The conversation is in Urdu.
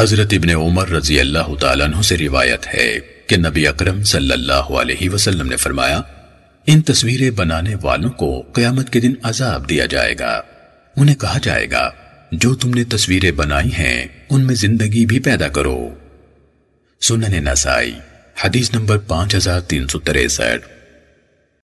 حضرت ابن عمر رضی اللہ تعالیٰ عنہ سے روایت ہے کہ نبی اکرم صلی اللہ علیہ وسلم نے فرمایا، ان تصویریں بنانے والوں کو قیامت کے دن عذاب دیا جائے گا۔ انہیں کہا جائے گا، جو تم نے تصویریں بنائی ہیں، ان میں زندگی بھی پیدا کرو۔ سنن نسائی، حدیث نمبر پانچ ہزار تین سو تریسٹھ۔